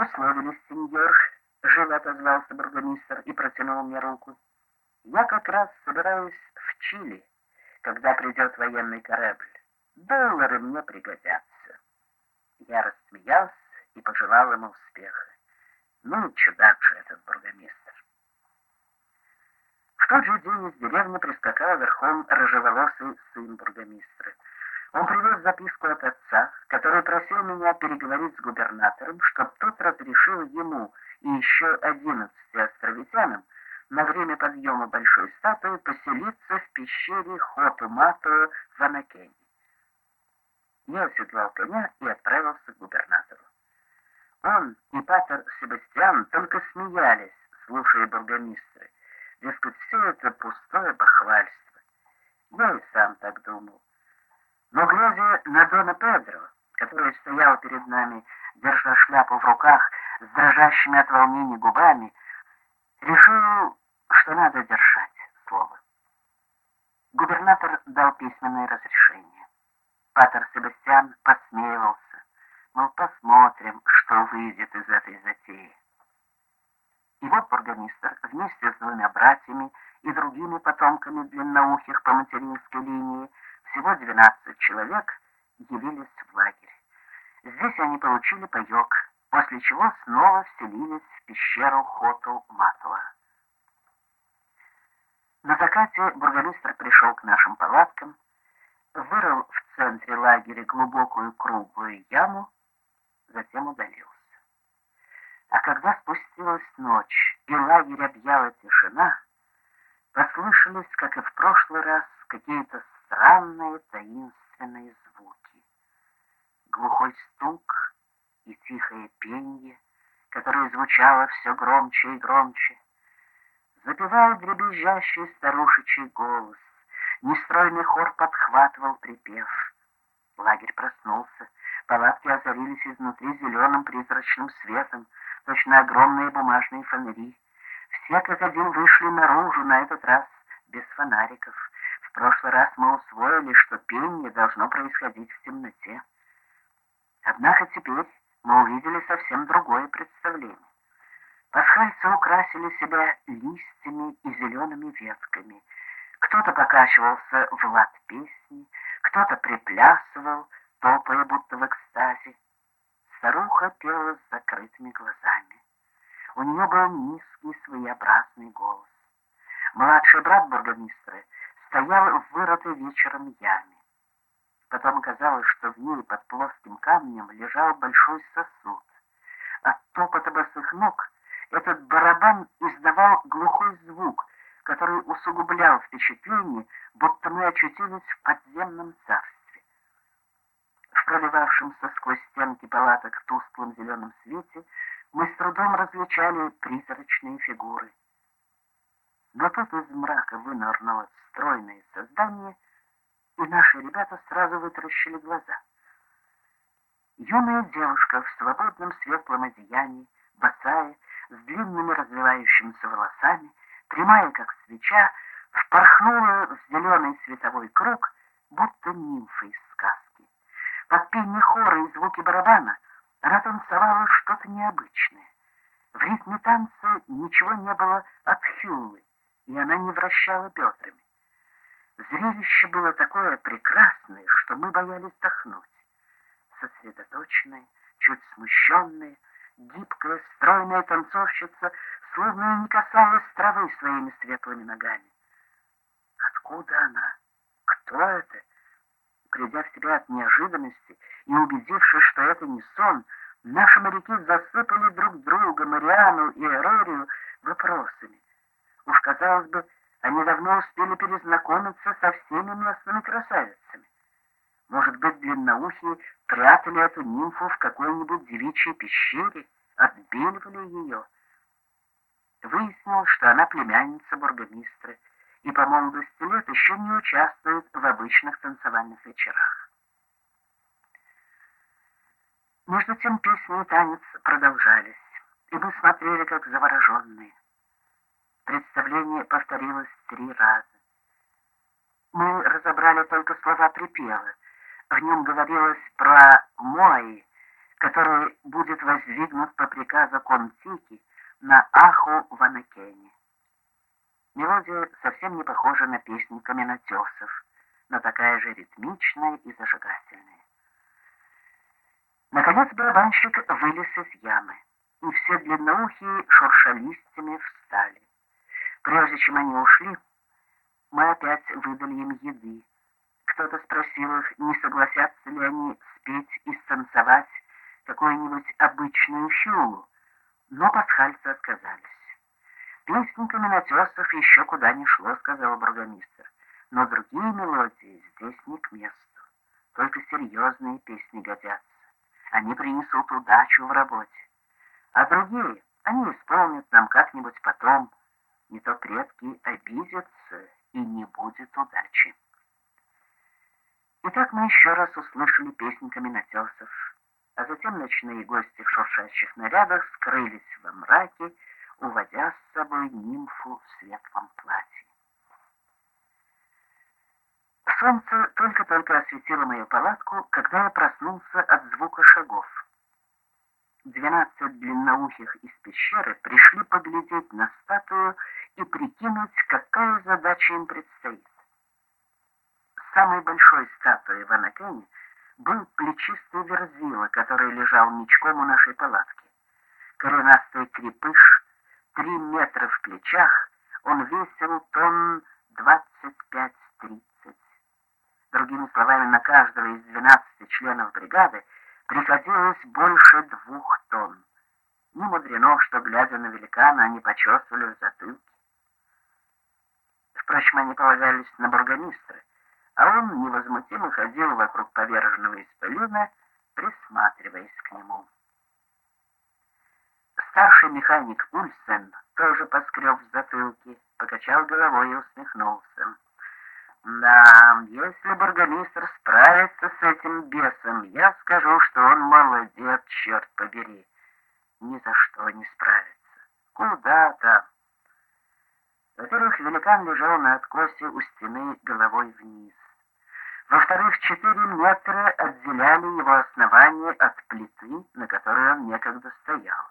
«Условились, сеньор», — живо отозвался бургомистр и протянул мне руку. «Я как раз собираюсь в Чили, когда придет военный корабль. Доллары мне пригодятся». Я рассмеялся и пожелал ему успеха. Ну, чудак же этот бургомистр. В тот же день из деревни прискакал верхом рыжеволосый сын бургомистра. Он привез записку от отца, который просил меня переговорить с губернатором, чтобы тот разрешил ему и еще одиннадцати островитянам на время подъема большой статуи поселиться в пещере Хоту-Мату в Анакене. Я оседлал коня и отправился к губернатору. Он и патер Себастьян только смеялись, слушая бургомистра. Дескать, все это пустое бахвальство. Я и сам так думал. Но глядя на Дона Педро, который стоял перед нами, держа шляпу в руках, с дрожащими от волнения губами, решил, что надо держать слово. Губернатор дал письменное разрешение. Патер Себастьян посмеивался, мол, посмотрим, что выйдет из этой затеи. И вот бургомистр вместе с двумя братьями и другими потомками длинноухих по материнской линии всего 12 человек явились в лагерь. Здесь они получили паек, после чего снова вселились в пещеру Хоту-Матуа. На закате бургомистр пришел к нашим палаткам, вырыл в центре лагеря глубокую круглую яму, затем удалился. А когда спустилась ночь и лагерь объяла тишина, послышались, как и в прошлый раз, какие-то странные таинственные звуки. Глухой стук и тихое пенье, которое звучало все громче и громче. Запевал дребезжащий старушечий голос, нестройный хор подхватывал припев. Лагерь проснулся, палатки озарились изнутри зеленым призрачным светом, точно огромные бумажные фонари. Все как один вышли наружу, на этот раз без фонариков. Прошлый раз мы усвоили, что пение должно происходить в темноте. Однако теперь мы увидели совсем другое представление. Пасхальцы украсили себя листьями и зелеными ветками. Кто-то покачивался в лад песни, кто-то приплясывал, топая будто в экстазе. Старуха пела с закрытыми глазами. У нее был низкий своеобразный голос. Младший брат бургомистра стоял в вырытой вечером яме. Потом казалось, что в ней под плоским камнем лежал большой сосуд. От топота босых ног этот барабан издавал глухой звук, который усугублял впечатление, будто мы очутились в подземном царстве. В проливавшемся сквозь стенки палаток тусклом зеленом свете мы с трудом различали призрачные фигуры. Тут из мрака вынырнуло стройное создание, и наши ребята сразу вытаращили глаза. Юная девушка в свободном светлом одеянии, босая, с длинными развивающимися волосами, прямая как свеча, впорхнула в зеленый световой круг, будто нимфа из сказки. Под пение хора и звуки барабана она танцевала что-то необычное. В ритме танца ничего не было от Хюллы, и она не вращала бедрами. Зрелище было такое прекрасное, что мы боялись дохнуть. Сосредоточенная, чуть смущенная, гибкая, стройная танцовщица словно и не касалась травы своими светлыми ногами. Откуда она? Кто это? Придя в себя от неожиданности и убедившись, что это не сон, наши моряки засыпали друг друга, Мариану и Эрорию, вопросами. Уж, казалось бы, они давно успели перезнакомиться со всеми местными красавицами. Может быть, длинноухие прятали эту нимфу в какой-нибудь девичьей пещере, отбеливали ее. Выяснилось, что она племянница бургомистра и по молодости лет еще не участвует в обычных танцевальных вечерах. Между тем песни и танец продолжались, и мы смотрели, как завороженные. Представление повторилось три раза. Мы разобрали только слова припева. В нем говорилось про Мои, который будет воздвигнут по приказу Контики на Аху Ванакене. Мелодия совсем не похожа на песню каменотесов, но такая же ритмичная и зажигательная. Наконец барабанщик вылез из ямы, и все длинноухие шуршалистями встали. Прежде чем они ушли, мы опять выдали им еды. Кто-то спросил их, не согласятся ли они спеть и станцевать какую-нибудь обычную хюлу, но пасхальцы отказались. Песня каменотесов еще куда не шло, сказал бургомистр, но другие мелодии здесь не к месту, только серьезные песни годятся. Они принесут удачу в работе. А другие, они исполнят нам как-нибудь потом. Не то предки обидятся, и не будет удачи. Итак, мы еще раз услышали песни каменотесов, а затем ночные гости в шуршащих нарядах скрылись во мраке, уводя с собой нимфу в светлом платье. Солнце только-только осветило мою палатку, когда я проснулся от звука шагов. Двенадцать длинноухих из пещеры пришли поглядеть на статую и прикинуть, какая задача им предстоит. Самой большой статуей в Анакене был плечистый верзила, который лежал ничком у нашей палатки. Коренастый крепыш, три метра в плечах, он весил тонн двадцать пять-тридцать. Другими словами, на каждого из 12 членов бригады приходилось больше двух тонн. Не мудрено, что, глядя на великана, они почесывали в. Впрочем, они полагались на бургомистра, а он невозмутимо ходил вокруг поверженного исполина, присматриваясь к нему. Старший механик Ульсен тоже поскреб в затылке, покачал головой и усмехнулся. Да, если бургомистр справится с этим бесом, я скажу, что он молодец, черт побери. Ни за что не справится. Куда там? Во-первых, великан лежал на откосе у стены головой вниз. Во-вторых, четыре метра отделяли его основание от плиты, на которой он некогда стоял.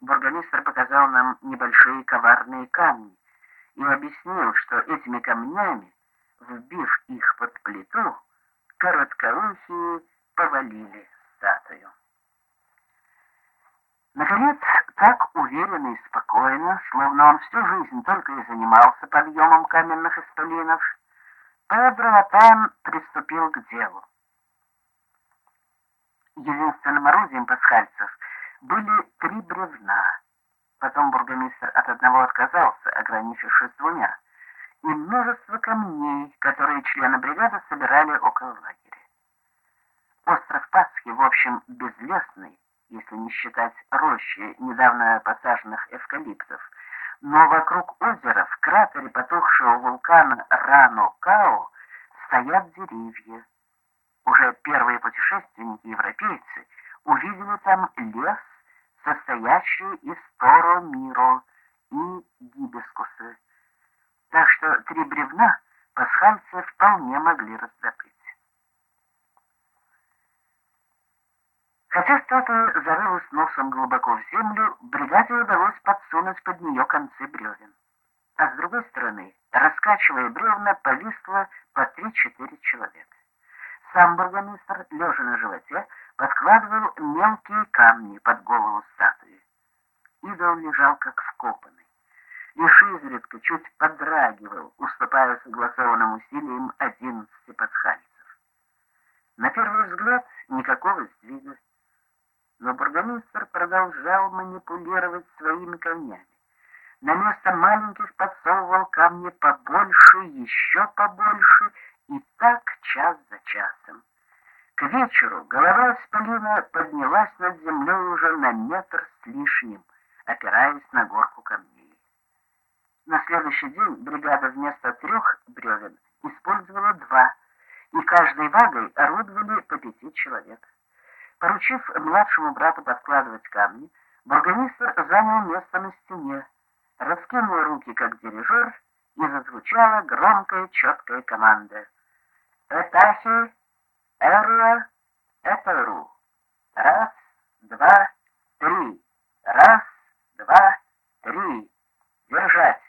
Бургомистр показал нам небольшие коварные камни, и объяснил, что этими камнями, вбив их под плиту, короткоухие повалили статую. Наконец, так уверенно и спокойно, словно он всю жизнь только и занимался подъемом каменных исполинов, Педро Атан приступил к делу. Единственным орудием пасхальцев были три бревна, Потом бургомистр от одного отказался, ограничившись двумя, и множество камней, которые члены бригады собирали около лагеря. Остров Пасхи, в общем, безлесный, если не считать рощи недавно посаженных эвкалиптов, но вокруг озера, в кратере потухшего вулкана Рано-Као, стоят деревья. Уже первые путешественники-европейцы увидели там лес состоящие из Торо Миро и гибискусы. Так что три бревна пасхальцы вполне могли раздобыть. Хотя статуя зарылась носом глубоко в землю, бригаде удалось подсунуть под нее концы бревен. А с другой стороны, раскачивая бревна, повисло по три-четыре человека. Сам бургомистр, лежа на животе, подкладывал мелкие камни под голову статуи. Идол лежал как вкопанный. Лишь изредка чуть подрагивал, уступая согласованным усилиям одиннадцати пасхальцев. На первый взгляд никакого сдвига, но бургомистр продолжал манипулировать своими камнями. На место маленьких подсовывал камни побольше, еще побольше и так час за часом. К вечеру голова Исполина поднялась над землей уже на метр с лишним, опираясь на горку камней. На следующий день бригада вместо трех бревен использовала два, и каждой вагой орудовали по пяти человек. Поручив младшему брату подкладывать камни, бургомистр занял место на стене, раскинул руки как дирижер, и зазвучала громкая четкая команда — Этахи, Эрла, Эперу. Раз, два, три. Раз, два, три. Держать.